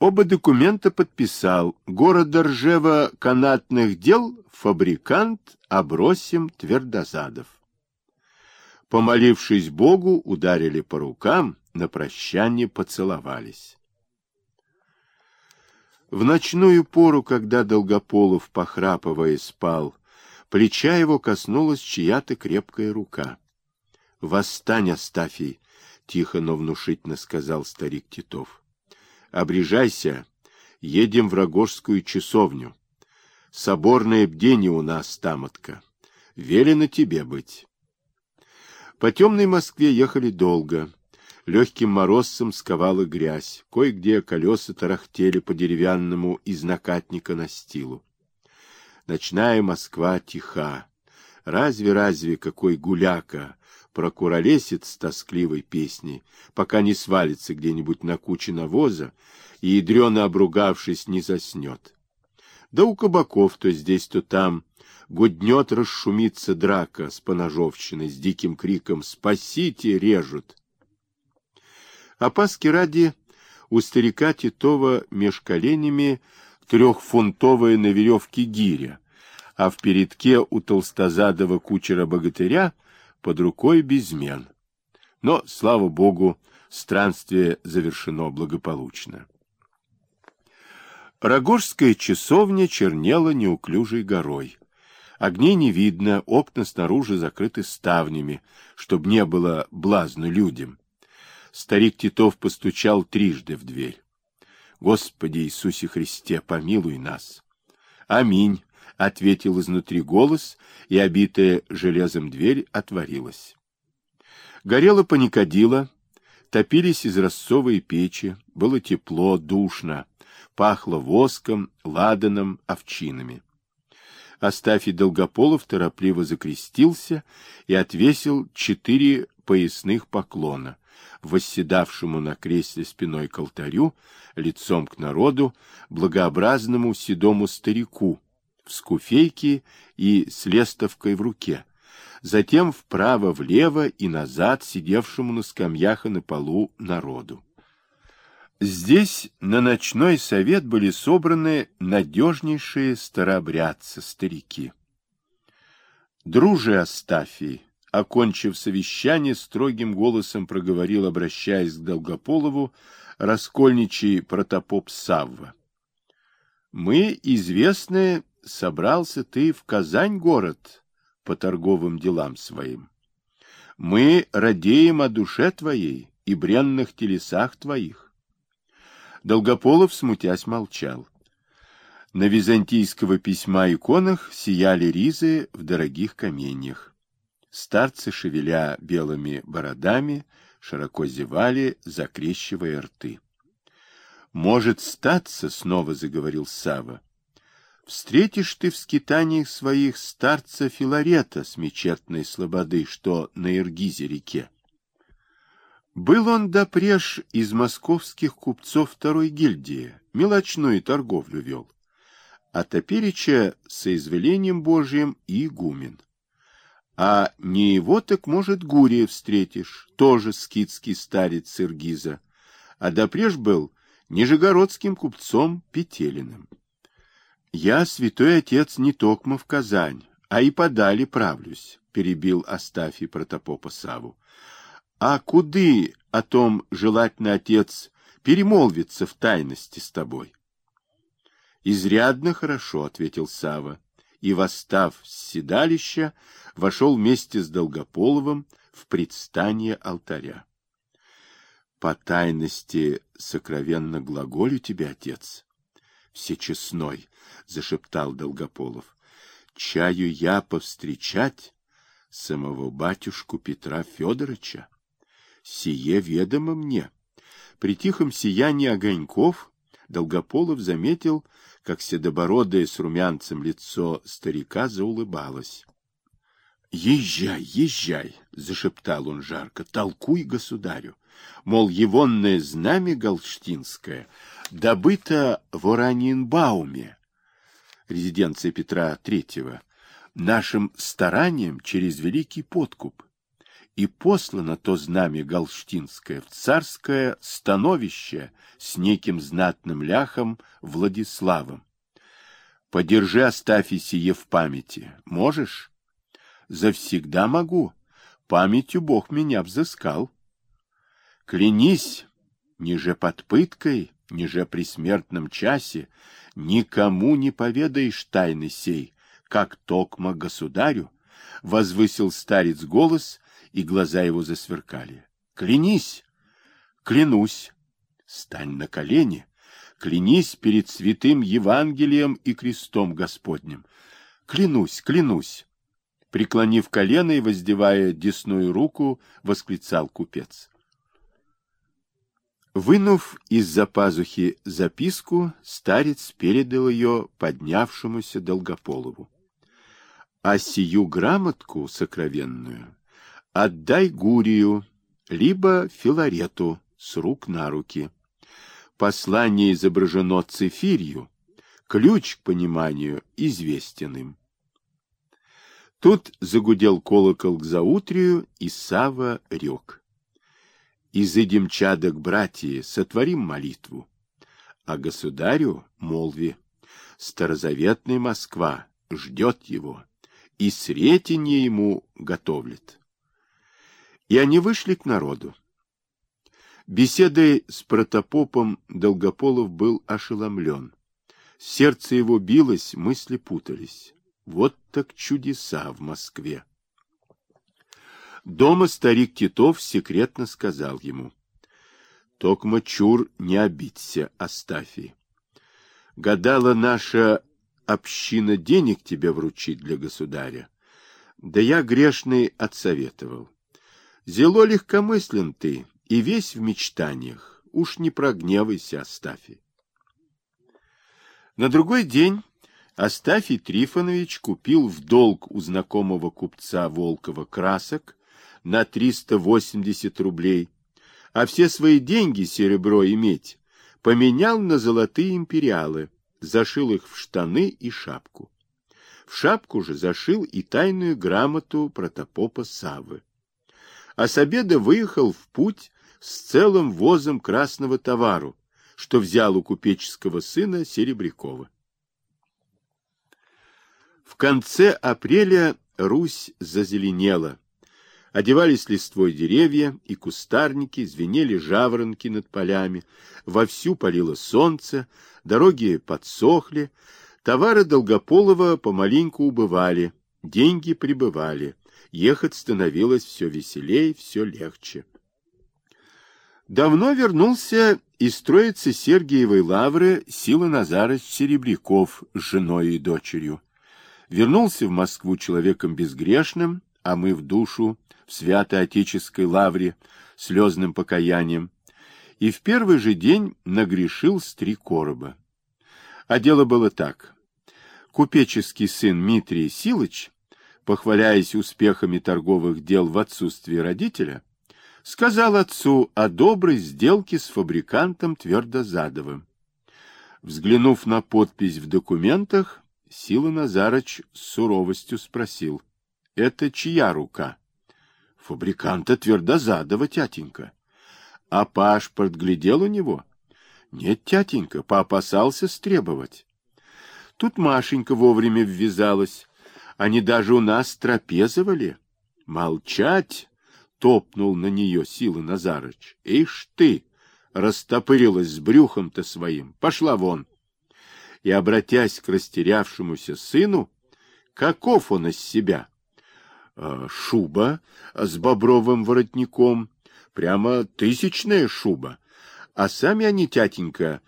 Оба документа подписал города Ржева канатных дел фабрикант Абросим Твердозадов. Помолившись Богу, ударили по рукам, на прощание поцеловались. В ночную пору, когда Долгополов, похрапывая, спал, плеча его коснулась чья-то крепкая рука. — Восстань, Астафий! — тихо, но внушительно сказал старик Титов. — Обрежайся, едем в Рогожскую часовню. Соборное бдение у нас, тамотка. Велено тебе быть. По темной Москве ехали долго. Легким морозцем сковала грязь. Кое-где колеса тарахтели по деревянному из накатника настилу. Ночная Москва тиха. Разве-разве какой гуляка прокуролесит с тоскливой песней, пока не свалится где-нибудь на куче навоза и, ядрено обругавшись, не заснет. Да у кабаков то здесь, то там гуднет расшумится драка с поножовщиной, с диким криком «Спасите!» режут. Опаски ради у старика Титова меж коленями трехфунтовая на веревке гиря, а в передке у толстозадого кучера-богатыря под рукой безмен. Но, слава богу, странствие завершено благополучно. Рогожская часовня чернела неуклюжей горой. Огней не видно, окна снаружи закрыты ставнями, чтобы не было блазну людям. Старик Титов постучал трижды в дверь. Господи Иисусе Христе, помилуй нас. Аминь, ответил изнутри голос, и обитая железом дверь отворилась. Горело паникодило, топились изразцовые печи, было тепло, душно, пахло воском, ладаном, овчинами. Астафий Долгополов торопливо закрестился и отвесил четыре поясных поклона, восседавшему на кресле спиной к алтарю, лицом к народу, благообразному седому старику, в скуфейке и с лестовкой в руке, затем вправо-влево и назад сидевшему на скамьях и на полу народу. Здесь на ночной совет были собраны надежнейшие старообрядцы, старики. Друже Астафий, окончив совещание, строгим голосом проговорил, обращаясь к Долгополову, раскольничий протопоп Савва. Мы, известны, собрался ты в Казань город по торговым делам своим. Мы радеем о душе твоей и бренных телесах твоих Долгополов, смутясь, молчал. На византийского письма иконах сияли ризы в дорогих каменьях. Старцы, шевеля белыми бородами, широко зевали, закрещивая рты. «Может статься, — снова заговорил Сава, встретишь ты в скитаниях своих старца Филарета с мечетной слободы, что на Иргизе реке. Был он допреж из московских купцов второй гильдии, мелочную торговлю вел, а топереча соизволением Божьим и игумен. А не его, так, может, Гурия встретишь, тоже скидский старец Сыргиза, а допреж был нижегородским купцом Петелиным. Я, святой отец, не токмо в Казань, а и подали правлюсь, перебил Астафий протопопа Саву. А куды о том желательно, отец, перемолвиться в тайности с тобой? Изрядно хорошо, ответил Сава, и, восстав с седалища, вошел вместе с Долгополовым в предстание алтаря. По тайности сокровенно глаголю тебе, отец. Всечестной, зашептал Долгополов. Чаю я повстречать самого батюшку Петра Федоровича сие ведомо мне. При тихом сиянии огоньков Долгополов заметил, как седобородое с румянцем лицо старика заулыбалось. — Езжай, езжай, — зашептал он жарко, — толкуй государю. Мол, егонное знамя галштинское добыто в Ораниенбауме, резиденция Петра Третьего, нашим старанием через великий подкуп и послано то знамя галштинское в царское становище с неким знатным ляхом Владиславом. Подержи, Астафий, сие в памяти. Можешь? Завсегда могу. Памятью Бог меня взыскал. Клянись, ниже под пыткой, ниже при смертном часе, никому не поведаешь тайны сей, как токма государю, — возвысил старец голос, и глаза его засверкали. — Клянись! — Клянусь! Стань на колени! Клянись перед святым Евангелием и крестом Господним! Клянусь, клянусь! Преклонив колено и воздевая десную руку, восклицал купец. Вынув из-за пазухи записку, старец передал ее поднявшемуся Долгополову. А сию грамотку сокровенную отдай Гурию, либо Филарету с рук на руки. Послание изображено цифирью, ключ к пониманию известен им. Тут загудел колокол к заутрию, и Сава рек. Изыдем чадок, братья, сотворим молитву. А государю молви, старозаветная Москва ждет его, и сретенье ему готовлет. И они вышли к народу. Беседой с протопопом Долгополов был ошеломлен. Сердце его билось, мысли путались. Вот так чудеса в Москве. Дома старик Титов секретно сказал ему. Токма чур не обидься, Астафий. Гадала наша община денег тебе вручить для государя. Да я грешный отсоветовал. Зело легкомыслен ты и весь в мечтаниях. Уж не прогневайся, Астафий. На другой день Астафий Трифонович купил в долг у знакомого купца Волкова красок на 380 рублей, а все свои деньги, серебро и медь, поменял на золотые империалы, зашил их в штаны и шапку. В шапку же зашил и тайную грамоту протопопа Савы. А с обеда выехал в путь с целым возом красного товару, что взял у купеческого сына Серебрякова. В конце апреля Русь зазеленела. Одевались листвой деревья и кустарники, звенели жаворонки над полями, вовсю палило солнце, дороги подсохли, товары Долгополова помаленьку убывали, деньги прибывали, ехать становилось все веселей, все легче. Давно вернулся из строицы Сергиевой лавры Сила Назарыч Серебряков с женой и дочерью вернулся в Москву человеком безгрешным, а мы в душу в свято-отеческой лавре слезным покаянием, и в первый же день нагрешил с три короба. А дело было так. Купеческий сын Митрий Силыч, похваляясь успехами торговых дел в отсутствии родителя, сказал отцу о доброй сделке с фабрикантом Твердозадовым. Взглянув на подпись в документах, Сила Назарыч с суровостью спросил. — Это чья рука? — Фабриканта Твердозадова, тятенька. — А паспорт глядел у него? — Нет, тятенька, поопасался стребовать. Тут Машенька вовремя ввязалась. Они даже у нас трапезовали. — Молчать! — топнул на нее Сила Назарыч. — Ишь ты! Растопырилась с брюхом-то своим. Пошла вон! — и, обратясь к растерявшемуся сыну, каков он из себя? А, шуба с бобровым воротником, прямо тысячная шуба, а сами они, тятенька,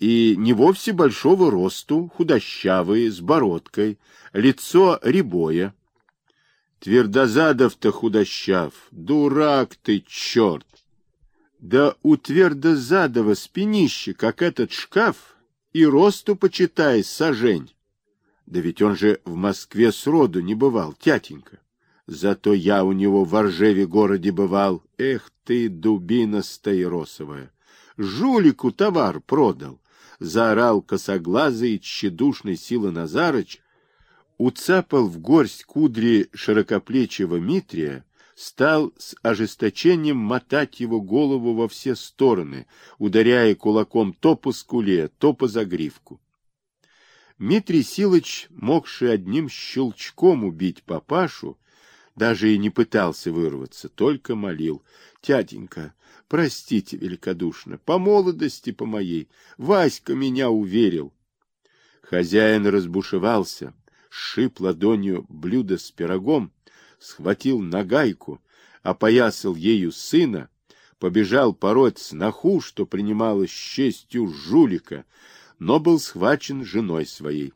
и не вовсе большого росту, худощавые, с бородкой, лицо рябое. Твердозадов-то худощав, дурак ты, черт! Да у Твердозадова спинище, как этот шкаф, и росту почитай, сажень. Да ведь он же в Москве сроду не бывал, тятенька. Зато я у него в Оржеве городе бывал. Эх ты, дубина стаиросовая! Жулику товар продал! Заорал косоглазый, тщедушный сила Назарыч, уцапал в горсть кудри широкоплечего Митрия, стал с ожесточением мотать его голову во все стороны, ударяя кулаком то по скуле, то по загривку. Дмитрий Силыч, могший одним щелчком убить папашу, даже и не пытался вырваться, только молил. «Тятенька, простите великодушно, по молодости по моей, Васька меня уверил». Хозяин разбушевался, сшиб ладонью блюдо с пирогом, схватил нагайку, опоясал ею сына, побежал пороть сноху, что принималась с честью жулика, но был схвачен женой своей.